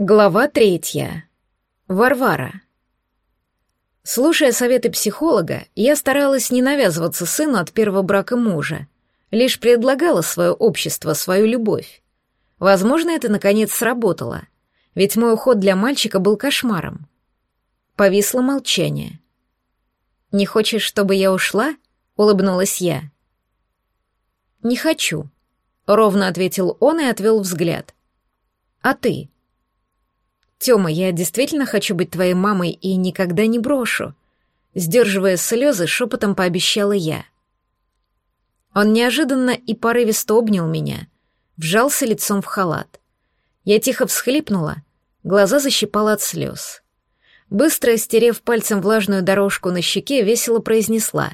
Глава третья. Варвара. Слушая советы психолога, я старалась не навязываться сыну от первого брака мужа, лишь предлагала свое общество, свою любовь. Возможно, это наконец сработало, ведь мой уход для мальчика был кошмаром. Повисло молчание. «Не хочешь, чтобы я ушла?» — улыбнулась я. «Не хочу», — ровно ответил он и отвел взгляд. «А ты?» «Тёма, я действительно хочу быть твоей мамой и никогда не брошу», сдерживая слезы, шепотом пообещала я. Он неожиданно и порывисто обнял меня, вжался лицом в халат. Я тихо всхлипнула, глаза защипала от слез. Быстро стерев пальцем влажную дорожку на щеке, весело произнесла.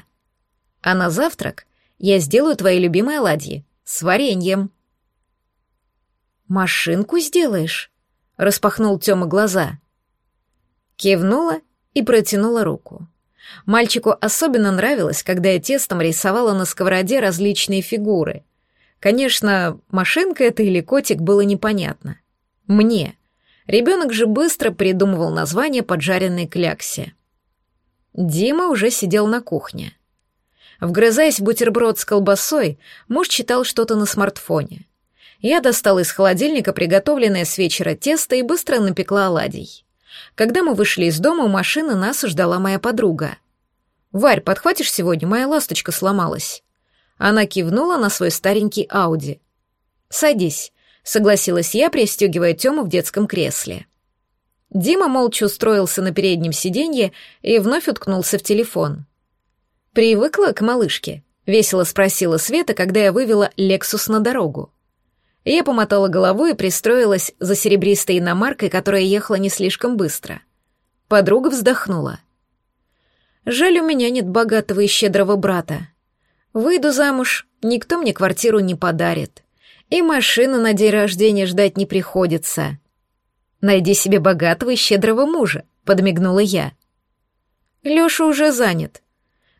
«А на завтрак я сделаю твои любимые оладьи с вареньем». «Машинку сделаешь?» Распахнул Тёма глаза. Кивнула и протянула руку. Мальчику особенно нравилось, когда я тестом рисовала на сковороде различные фигуры. Конечно, машинка это или котик было непонятно. Мне. Ребенок же быстро придумывал название поджаренной кляксе. Дима уже сидел на кухне. Вгрызаясь в бутерброд с колбасой, муж читал что-то на смартфоне. Я достала из холодильника приготовленное с вечера тесто и быстро напекла оладий. Когда мы вышли из дома, у машины нас ждала моя подруга. «Варь, подхватишь сегодня? Моя ласточка сломалась». Она кивнула на свой старенький Ауди. «Садись», — согласилась я, пристегивая Тему в детском кресле. Дима молча устроился на переднем сиденье и вновь уткнулся в телефон. «Привыкла к малышке?» — весело спросила Света, когда я вывела «Лексус» на дорогу. Я помотала головой и пристроилась за серебристой иномаркой, которая ехала не слишком быстро. Подруга вздохнула. «Жаль, у меня нет богатого и щедрого брата. Выйду замуж, никто мне квартиру не подарит. И машину на день рождения ждать не приходится. Найди себе богатого и щедрого мужа», — подмигнула я. Лёша уже занят.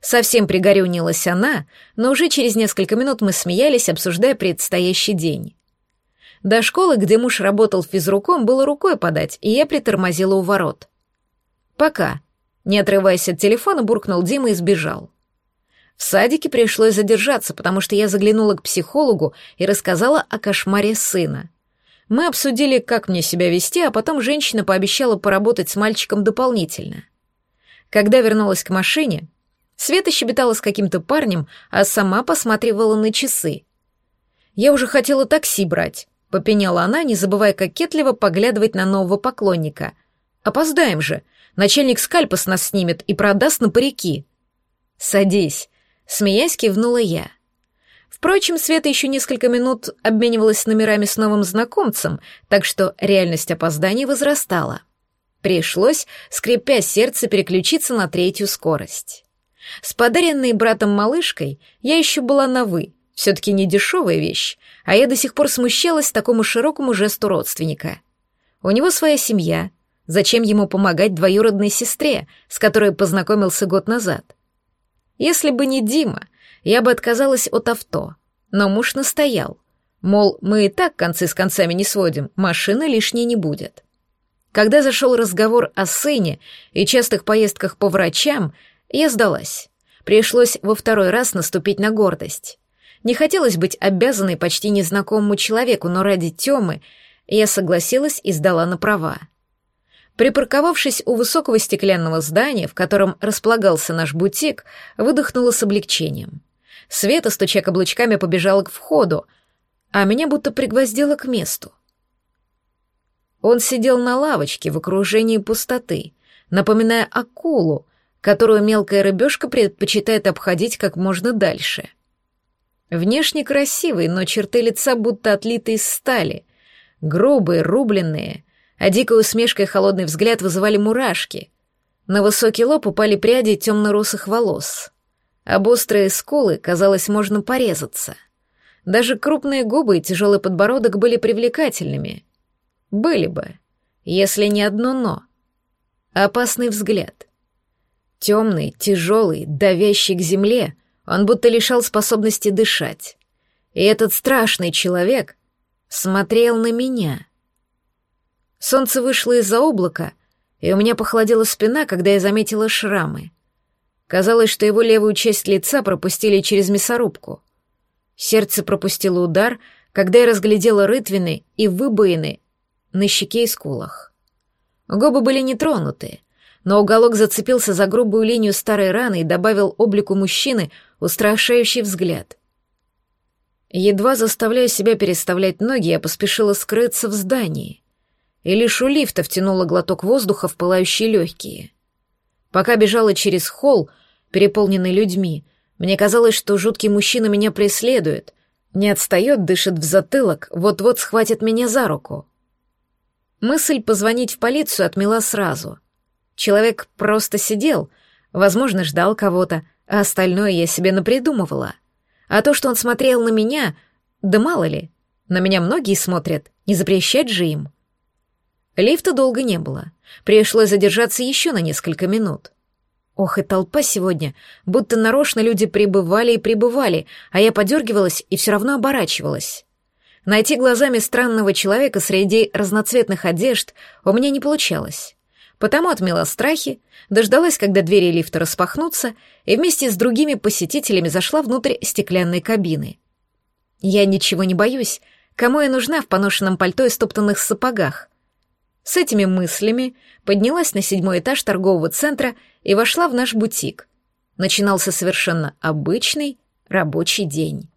Совсем пригорюнилась она, но уже через несколько минут мы смеялись, обсуждая предстоящий день. До школы, где муж работал физруком, было рукой подать, и я притормозила у ворот. «Пока», — не отрываясь от телефона, буркнул Дима и сбежал. В садике пришлось задержаться, потому что я заглянула к психологу и рассказала о кошмаре сына. Мы обсудили, как мне себя вести, а потом женщина пообещала поработать с мальчиком дополнительно. Когда вернулась к машине, Света щебетала с каким-то парнем, а сама посматривала на часы. Я уже хотела такси брать, — попеняла она, не забывая кокетливо поглядывать на нового поклонника. «Опоздаем же. Начальник скальпа с нас снимет и продаст на парики». «Садись», — смеясь кивнула я. Впрочем, Света еще несколько минут обменивалась номерами с новым знакомцем, так что реальность опоздания возрастала. Пришлось, скрипя сердце, переключиться на третью скорость. С подаренной братом малышкой я еще была на «вы», все-таки не дешевая вещь, а я до сих пор смущалась такому широкому жесту родственника. У него своя семья, зачем ему помогать двоюродной сестре, с которой познакомился год назад? Если бы не Дима, я бы отказалась от авто, но муж настоял. Мол, мы и так концы с концами не сводим, машины лишней не будет. Когда зашел разговор о сыне и частых поездках по врачам, я сдалась. Пришлось во второй раз наступить на гордость. Не хотелось быть обязанной почти незнакомому человеку, но ради Тёмы я согласилась и сдала на права. Припарковавшись у высокого стеклянного здания, в котором располагался наш бутик, выдохнула с облегчением. Света, стуча каблучками, побежала к входу, а меня будто пригвоздило к месту. Он сидел на лавочке в окружении пустоты, напоминая акулу, которую мелкая рыбешка предпочитает обходить как можно дальше — Внешне красивый, но черты лица будто отлиты из стали. Грубые, рубленные, а дикой усмешкой холодный взгляд вызывали мурашки. На высокий лоб упали пряди темно-русых волос. Об острые скулы, казалось, можно порезаться. Даже крупные губы и тяжелый подбородок были привлекательными. Были бы, если не одно «но». Опасный взгляд. Темный, тяжелый, давящий к земле — он будто лишал способности дышать. И этот страшный человек смотрел на меня. Солнце вышло из-за облака, и у меня похолодела спина, когда я заметила шрамы. Казалось, что его левую часть лица пропустили через мясорубку. Сердце пропустило удар, когда я разглядела рытвины и выбоины на щеке и скулах. Губы были не тронуты, но уголок зацепился за грубую линию старой раны и добавил облику мужчины устрашающий взгляд. Едва заставляя себя переставлять ноги, я поспешила скрыться в здании. И лишь у лифта втянула глоток воздуха в пылающие легкие. Пока бежала через холл, переполненный людьми, мне казалось, что жуткий мужчина меня преследует, не отстает, дышит в затылок, вот-вот схватит меня за руку. Мысль позвонить в полицию отмела сразу. Человек просто сидел, возможно, ждал кого-то, остальное я себе напридумывала. А то, что он смотрел на меня, да мало ли, на меня многие смотрят, не запрещать же им. Лифта долго не было, пришлось задержаться еще на несколько минут. Ох, и толпа сегодня, будто нарочно люди прибывали и прибывали, а я подергивалась и все равно оборачивалась. Найти глазами странного человека среди разноцветных одежд у меня не получалось. Потому отмела страхи, дождалась, когда двери лифта распахнутся, и вместе с другими посетителями зашла внутрь стеклянной кабины. Я ничего не боюсь, кому я нужна в поношенном пальто и стоптанных сапогах. С этими мыслями поднялась на седьмой этаж торгового центра и вошла в наш бутик. Начинался совершенно обычный рабочий день.